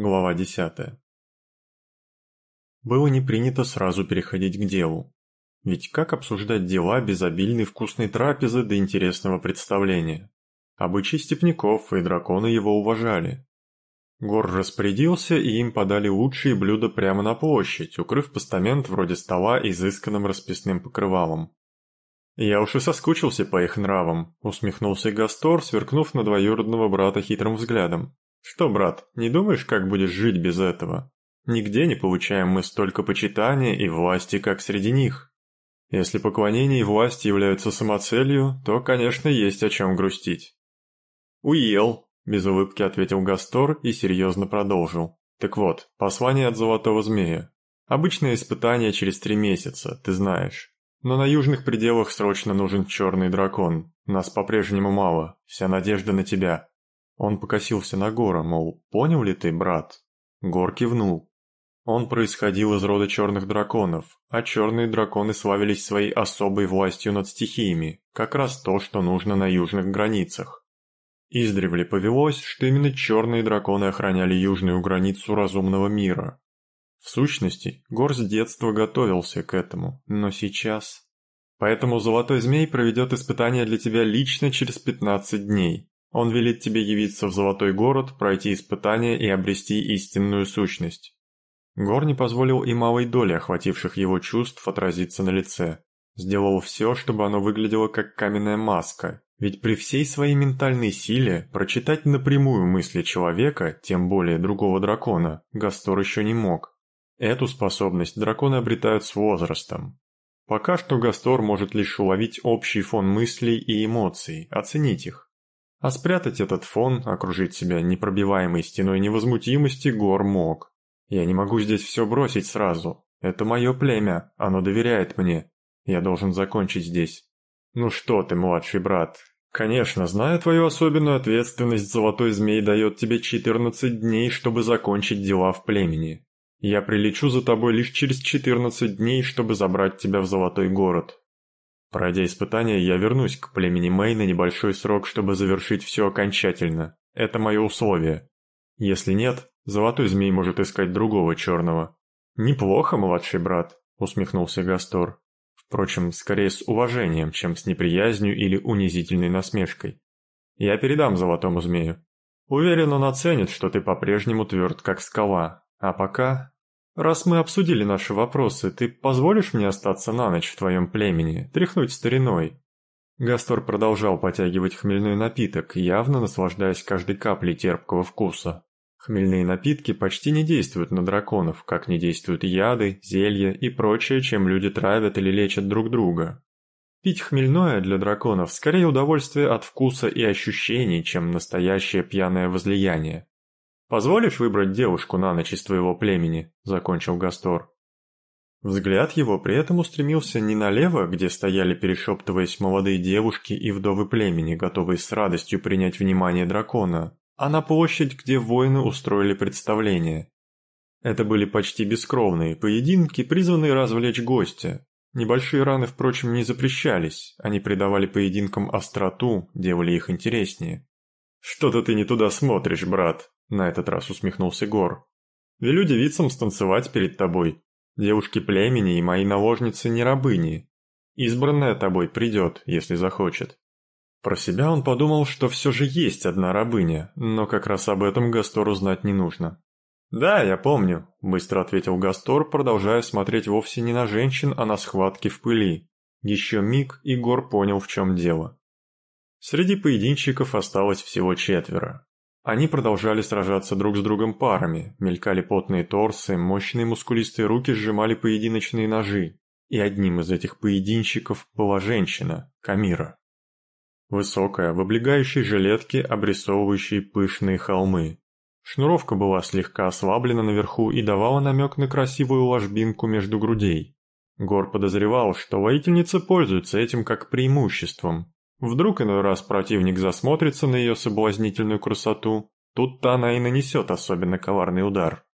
Глава 10. Было не принято сразу переходить к делу. Ведь как обсуждать дела без обильной вкусной трапезы до интересного представления? Обычаи степняков и драконы его уважали. Гор распорядился, и им подали лучшие блюда прямо на площадь, укрыв постамент вроде стола изысканным расписным покрывалом. «Я уж и соскучился по их нравам», — усмехнулся Гастор, сверкнув на двоюродного брата хитрым взглядом. Что, брат, не думаешь, как будешь жить без этого? Нигде не получаем мы столько почитания и власти, как среди них. Если поклонение и власть являются самоцелью, то, конечно, есть о чем грустить. «Уел», – без улыбки ответил Гастор и серьезно продолжил. «Так вот, послание от Золотого Змея. Обычное испытание через три месяца, ты знаешь. Но на южных пределах срочно нужен черный дракон. Нас по-прежнему мало, вся надежда на тебя. Он покосился на Гора, мол, понял ли ты, брат? Гор кивнул. Он происходил из рода черных драконов, а черные драконы славились своей особой властью над стихиями, как раз то, что нужно на южных границах. Издревле повелось, что именно черные драконы охраняли южную границу разумного мира. В сущности, Гор с детства готовился к этому, но сейчас... Поэтому Золотой Змей проведет испытание для тебя лично через 15 дней. Он велит тебе явиться в Золотой город, пройти испытание и обрести истинную сущность. Гор не позволил и малой доли охвативших его чувств отразиться на лице. Сделал все, чтобы оно выглядело как каменная маска, ведь при всей своей ментальной силе прочитать напрямую мысли человека, тем более другого дракона, Гастор еще не мог. Эту способность драконы обретают с возрастом. Пока что Гастор может лишь уловить общий фон мыслей и эмоций, оценить их. А спрятать этот фон, окружить себя непробиваемой стеной невозмутимости Гор мог. Я не могу здесь все бросить сразу. Это мое племя, оно доверяет мне. Я должен закончить здесь. Ну что ты, младший брат. Конечно, зная твою особенную ответственность, Золотой Змей дает тебе 14 дней, чтобы закончить дела в племени. Я прилечу за тобой лишь через 14 дней, чтобы забрать тебя в Золотой город. Пройдя испытание, я вернусь к племени Мэй на небольшой срок, чтобы завершить все окончательно. Это мое условие. Если нет, Золотой Змей может искать другого черного. Неплохо, младший брат, усмехнулся Гастор. Впрочем, скорее с уважением, чем с неприязнью или унизительной насмешкой. Я передам Золотому Змею. Уверен, он оценит, что ты по-прежнему тверд, как скала. А пока «Раз мы обсудили наши вопросы, ты позволишь мне остаться на ночь в твоем племени, тряхнуть стариной?» Гастор продолжал потягивать хмельной напиток, явно наслаждаясь каждой каплей терпкого вкуса. Хмельные напитки почти не действуют на драконов, как не действуют яды, зелья и прочее, чем люди травят или лечат друг друга. Пить хмельное для драконов скорее удовольствие от вкуса и ощущений, чем настоящее пьяное возлияние. «Позволишь выбрать девушку на ночь из твоего племени?» – закончил Гастор. Взгляд его при этом устремился не налево, где стояли перешептываясь молодые девушки и вдовы племени, готовые с радостью принять внимание дракона, а на площадь, где воины устроили представление. Это были почти бескровные поединки, призванные развлечь гостя. Небольшие раны, впрочем, не запрещались, они придавали поединкам остроту, делали их интереснее. «Что-то ты не туда смотришь, брат», на этот раз усмехнулся Гор. «Велю девицам станцевать перед тобой. Девушки племени и мои наложницы не рабыни. Избранная тобой придет, если захочет». Про себя он подумал, что все же есть одна рабыня, но как раз об этом Гастору знать не нужно. «Да, я помню», – быстро ответил Гастор, продолжая смотреть вовсе не на женщин, а на схватки в пыли. Еще миг, и Гор понял, в чем дело. Среди поединщиков осталось всего четверо. Они продолжали сражаться друг с другом парами, мелькали потные торсы, мощные мускулистые руки сжимали поединочные ножи. И одним из этих поединщиков была женщина, Камира. Высокая, в облегающей жилетке, обрисовывающей пышные холмы. Шнуровка была слегка ослаблена наверху и давала намек на красивую ложбинку между грудей. Гор подозревал, что воительница пользуется этим как преимуществом, Вдруг иной раз противник засмотрится на ее соблазнительную красоту, тут-то она и нанесет особенно коварный удар.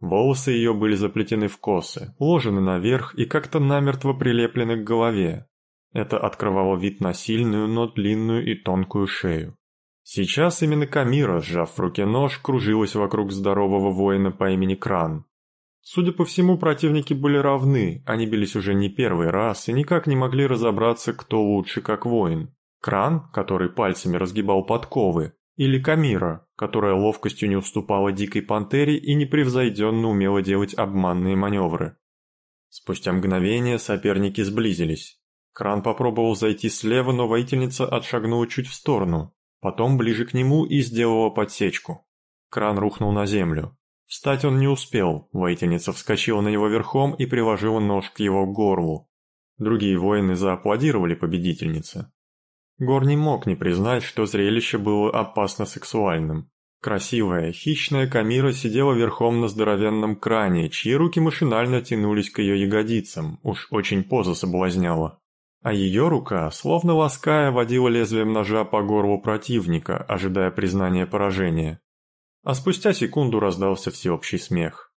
Волосы ее были заплетены в косы, уложены наверх и как-то намертво прилеплены к голове. Это открывало вид на сильную, но длинную и тонкую шею. Сейчас именно Камира, сжав в руке нож, кружилась вокруг здорового воина по имени Кран. Судя по всему, противники были равны, они бились уже не первый раз и никак не могли разобраться, кто лучше как воин. Кран, который пальцами разгибал подковы, или Камира, которая ловкостью не уступала дикой пантере и непревзойденно умела делать обманные маневры. Спустя мгновение соперники сблизились. Кран попробовал зайти слева, но воительница отшагнула чуть в сторону, потом ближе к нему и сделала подсечку. Кран рухнул на землю. Встать он не успел, воительница вскочила на него верхом и приложила нож к его горлу. Другие воины зааплодировали победительнице. Гор не мог не признать, что зрелище было опасно сексуальным. Красивая, хищная Камира сидела верхом на здоровенном кране, чьи руки машинально тянулись к ее ягодицам, уж очень поза соблазняла. А ее рука, словно лаская, водила лезвием ножа по горлу противника, ожидая признания поражения а спустя секунду раздался всеобщий смех.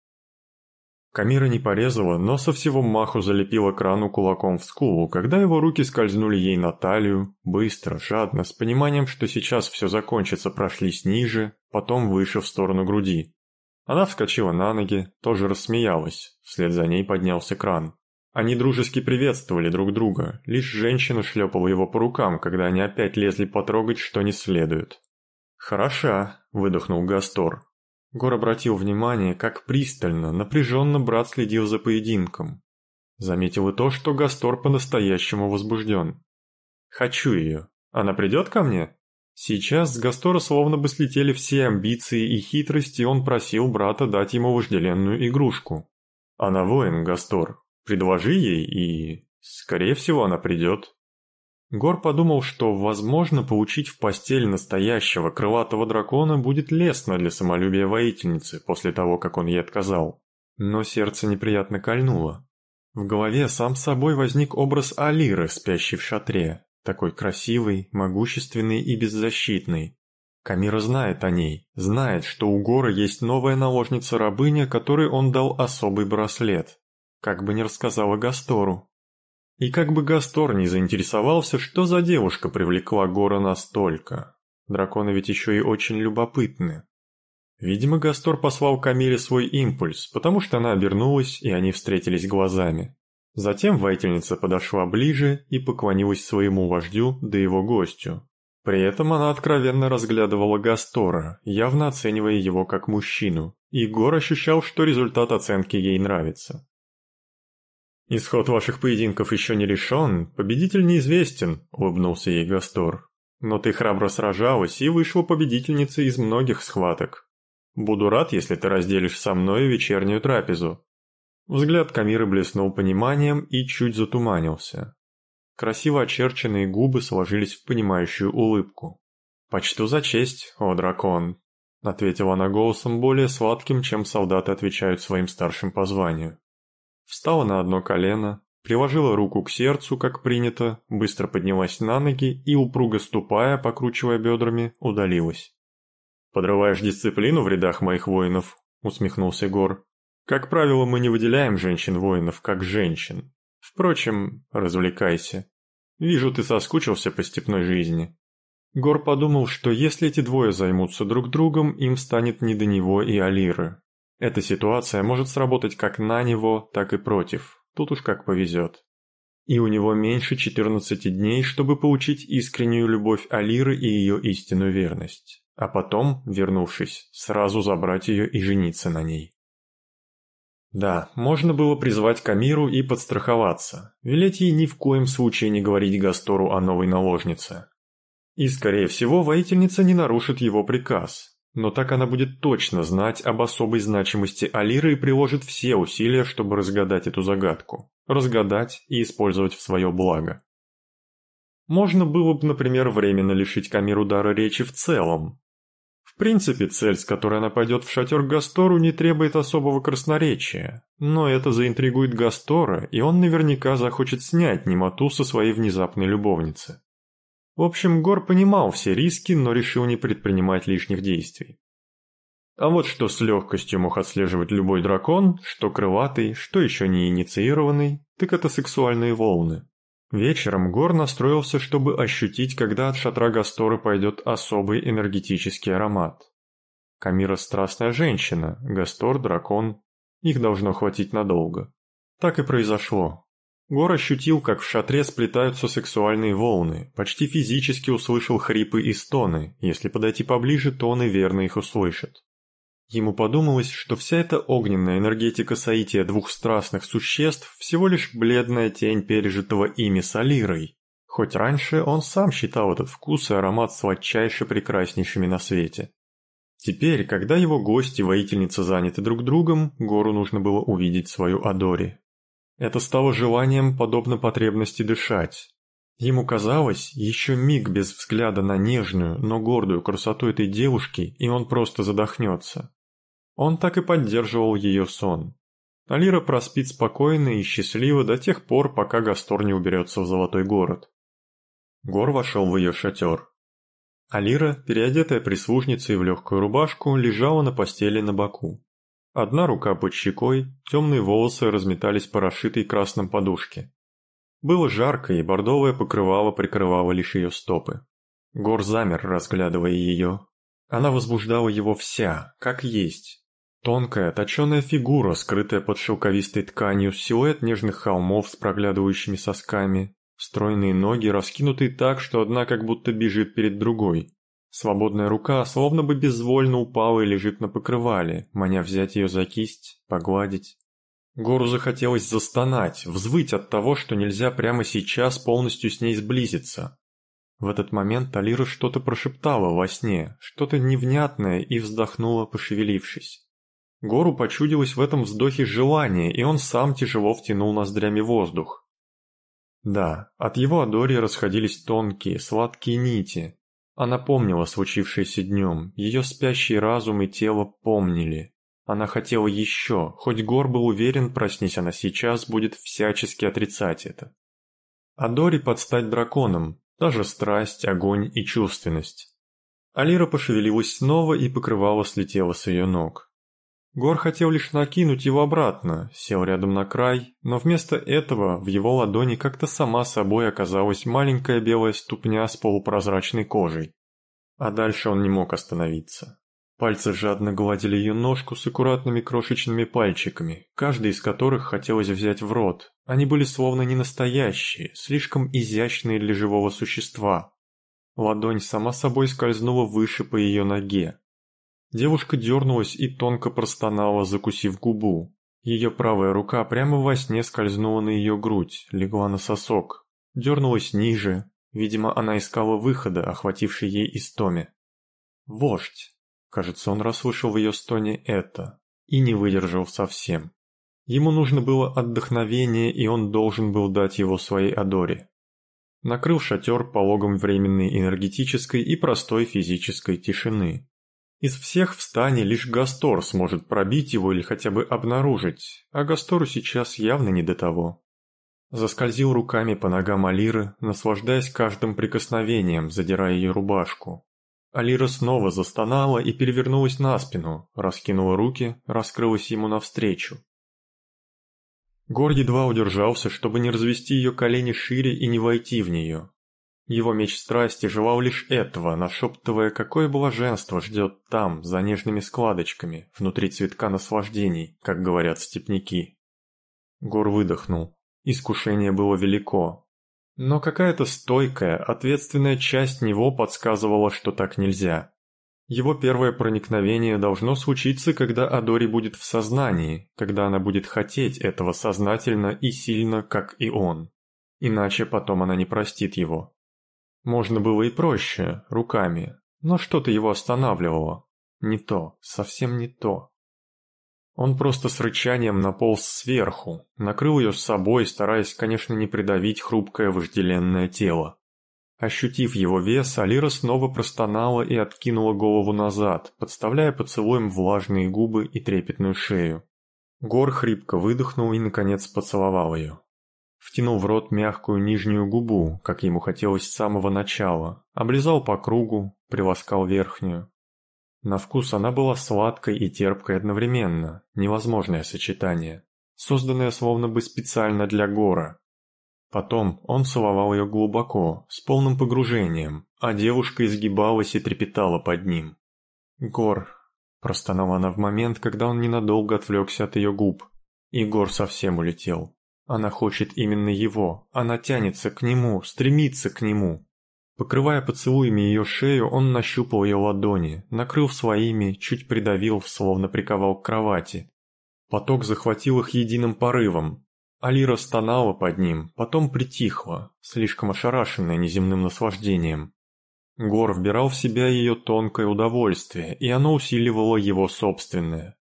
Камира не порезала, но со всего маху залепила крану кулаком в скулу, когда его руки скользнули ей на талию, быстро, жадно, с пониманием, что сейчас все закончится, прошлись ниже, потом выше в сторону груди. Она вскочила на ноги, тоже рассмеялась, вслед за ней поднялся кран. Они дружески приветствовали друг друга, лишь женщина шлепала его по рукам, когда они опять лезли потрогать, что не следует. «Хороша», — выдохнул Гастор. Гор обратил внимание, как пристально, напряженно брат следил за поединком. Заметил и то, что Гастор по-настоящему возбужден. «Хочу ее. Она придет ко мне?» Сейчас с Гастора словно бы слетели все амбиции и хитрости, и он просил брата дать ему вожделенную игрушку. «Она воин, Гастор. Предложи ей, и... скорее всего, она придет». Гор подумал, что, возможно, получить в постель настоящего крылатого дракона будет лестно для самолюбия воительницы после того, как он ей отказал. Но сердце неприятно кольнуло. В голове сам собой возник образ Алиры, спящей в шатре, такой красивый, могущественный и беззащитный. Камира знает о ней, знает, что у Гора есть новая наложница-рабыня, которой он дал особый браслет. Как бы ни рассказала Гастору. И как бы Гастор не заинтересовался, что за девушка привлекла Гора настолько. Драконы ведь еще и очень любопытны. Видимо, Гастор послал Камиле свой импульс, потому что она обернулась, и они встретились глазами. Затем воительница подошла ближе и поклонилась своему вождю, да его гостю. При этом она откровенно разглядывала Гастора, явно оценивая его как мужчину, и Гор ощущал, что результат оценки ей нравится. «Исход ваших поединков еще не решен, победитель неизвестен», — улыбнулся ей Гастор. «Но ты храбро сражалась и вышла победительницей из многих схваток. Буду рад, если ты разделишь со мной вечернюю трапезу». Взгляд Камиры блеснул пониманием и чуть затуманился. Красиво очерченные губы сложились в понимающую улыбку. «Почту за честь, о дракон», — ответила она голосом более сладким, чем солдаты отвечают своим старшим по званию встала на одно колено, приложила руку к сердцу, как принято, быстро поднялась на ноги и, упруго ступая, покручивая бедрами, удалилась. «Подрываешь дисциплину в рядах моих воинов?» — усмехнулся Гор. «Как правило, мы не выделяем женщин-воинов как женщин. Впрочем, развлекайся. Вижу, ты соскучился по степной жизни». Гор подумал, что если эти двое займутся друг другом, им станет не до него и Алиры. Эта ситуация может сработать как на него, так и против, тут уж как повезет. И у него меньше 14 дней, чтобы получить искреннюю любовь Алиры и ее истинную верность, а потом, вернувшись, сразу забрать ее и жениться на ней. Да, можно было призвать Камиру и подстраховаться, велеть ей ни в коем случае не говорить Гастору о новой наложнице. И, скорее всего, воительница не нарушит его приказ, но так она будет точно знать об особой значимости Алиры и приложит все усилия, чтобы разгадать эту загадку. Разгадать и использовать в свое благо. Можно было бы, например, временно лишить Камиру дара речи в целом. В принципе, цель, с которой она пойдет в шатер Гастору, не требует особого красноречия. Но это заинтригует Гастора, и он наверняка захочет снять немоту со своей внезапной любовницы. В общем, Гор понимал все риски, но решил не предпринимать лишних действий. А вот что с легкостью мог отслеживать любой дракон, что крылатый, что еще не инициированный, так это сексуальные волны. Вечером Гор настроился, чтобы ощутить, когда от шатра Гасторы пойдет особый энергетический аромат. Камира страстная женщина, Гастор – дракон. Их должно хватить надолго. Так и произошло. Гор ощутил, как в шатре сплетаются сексуальные волны, почти физически услышал хрипы и стоны, если подойти поближе, то он и верно их услышит. Ему подумалось, что вся эта огненная энергетика соития двух страстных существ всего лишь бледная тень пережитого ими с Алирой, хоть раньше он сам считал этот вкус и аромат сладчайше прекраснейшими на свете. Теперь, когда его гости и воительница заняты друг другом, Гору нужно было увидеть свою Адори. Это стало желанием, подобно потребности дышать. Ему казалось, еще миг без взгляда на нежную, но гордую красоту этой девушки, и он просто задохнется. Он так и поддерживал ее сон. Алира проспит спокойно и счастливо до тех пор, пока Гастор не уберется в Золотой город. Гор вошел в ее шатер. Алира, переодетая прислужницей в легкую рубашку, лежала на постели на боку. Одна рука под щекой, темные волосы разметались по расшитой красном подушке. Было жарко, и бордовое покрывало прикрывало лишь ее стопы. Гор замер, разглядывая ее. Она возбуждала его вся, как есть, Тонкая, точеная фигура, скрытая под шелковистой тканью, силуэт нежных холмов с проглядывающими сосками, стройные ноги, раскинутые так, что одна как будто бежит перед другой. Свободная рука словно бы безвольно упала и лежит на покрывале, маня взять ее за кисть, погладить. Гору захотелось застонать, взвыть от того, что нельзя прямо сейчас полностью с ней сблизиться. В этот момент Алира что-то прошептала во сне, что-то невнятное и вздохнула, пошевелившись. Гору почудилось в этом вздохе желание, и он сам тяжело втянул ноздрями воздух. Да, от его Адори расходились тонкие, сладкие нити. Она помнила случившееся днем, ее спящий разум и тело помнили. Она хотела еще, хоть Гор был уверен, проснись она сейчас, будет всячески отрицать это. Адори подстать драконом, даже страсть, огонь и чувственность. Алира пошевелилась снова и покрывало слетело с ее ног. Гор хотел лишь накинуть его обратно, сел рядом на край, но вместо этого в его ладони как-то сама собой оказалась маленькая белая ступня с полупрозрачной кожей. А дальше он не мог остановиться. Пальцы жадно гладили ее ножку с аккуратными крошечными пальчиками, каждый из которых хотелось взять в рот. Они были словно не настоящие, слишком изящные для живого существа. Ладонь сама собой скользнула выше по ее ноге, Девушка дернулась и тонко простонала, закусив губу. Ее правая рука прямо во сне скользнула на ее грудь, легла на сосок, дернулась ниже. Видимо, она искала выхода, охвативший ей истоме. «Вождь!» Кажется, он расслышал в ее стоне это и не выдержал совсем. Ему нужно было отдохновение, и он должен был дать его своей Адоре. Накрыл шатер пологом временной энергетической и простой физической тишины. Из всех в стане лишь Гастор сможет пробить его или хотя бы обнаружить, а Гастору сейчас явно не до того. Заскользил руками по ногам Алиры, наслаждаясь каждым прикосновением, задирая ее рубашку. Алира снова застонала и перевернулась на спину, раскинула руки, раскрылась ему навстречу. Гор едва удержался, чтобы не развести ее колени шире и не войти в нее. Его меч страсти желал лишь этого, нашептывая, какое блаженство ждет там, за нежными складочками, внутри цветка наслаждений, как говорят степняки. Гор выдохнул. Искушение было велико. Но какая-то стойкая, ответственная часть него подсказывала, что так нельзя. Его первое проникновение должно случиться, когда Адори будет в сознании, когда она будет хотеть этого сознательно и сильно, как и он. Иначе потом она не простит его. Можно было и проще, руками, но что-то его останавливало. Не то, совсем не то. Он просто с рычанием наполз сверху, накрыл ее с собой, стараясь, конечно, не придавить хрупкое вожделенное тело. Ощутив его вес, Алира снова простонала и откинула голову назад, подставляя поцелуем влажные губы и трепетную шею. Гор хрипко выдохнул и, наконец, поцеловал ее. Втянул в рот мягкую нижнюю губу, как ему хотелось с самого начала, облизал по кругу, приласкал верхнюю. На вкус она была сладкой и терпкой одновременно, невозможное сочетание, созданное словно бы специально для Гора. Потом он целовал ее глубоко, с полным погружением, а девушка изгибалась и трепетала под ним. «Гор», – простонала она в момент, когда он ненадолго отвлекся от ее губ. И Гор совсем улетел. Она хочет именно его, она тянется к нему, стремится к нему. Покрывая поцелуями ее шею, он нащупал ее ладони, накрыл своими, чуть придавил, словно приковал к кровати. Поток захватил их единым порывом. Алира стонала под ним, потом притихла, слишком ошарашенная неземным наслаждением. Гор вбирал в себя ее тонкое удовольствие, и оно усиливало его собственное.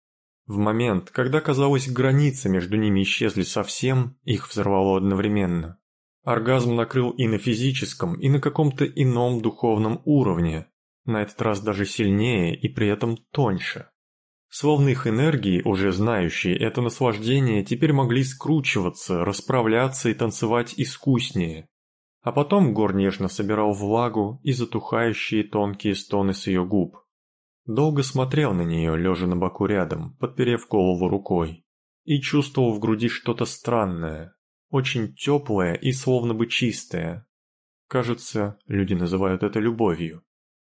В момент, когда, казалось, границы между ними исчезли совсем, их взорвало одновременно. Оргазм накрыл и на физическом, и на каком-то ином духовном уровне, на этот раз даже сильнее и при этом тоньше. Словно их энергии, уже знающие это наслаждение, теперь могли скручиваться, расправляться и танцевать искуснее. А потом Гор нежно собирал влагу и затухающие тонкие стоны с ее губ. Долго смотрел на нее, лежа на боку рядом, подперев голову рукой, и чувствовал в груди что-то странное, очень теплая и словно бы чистая. Кажется, люди называют это любовью.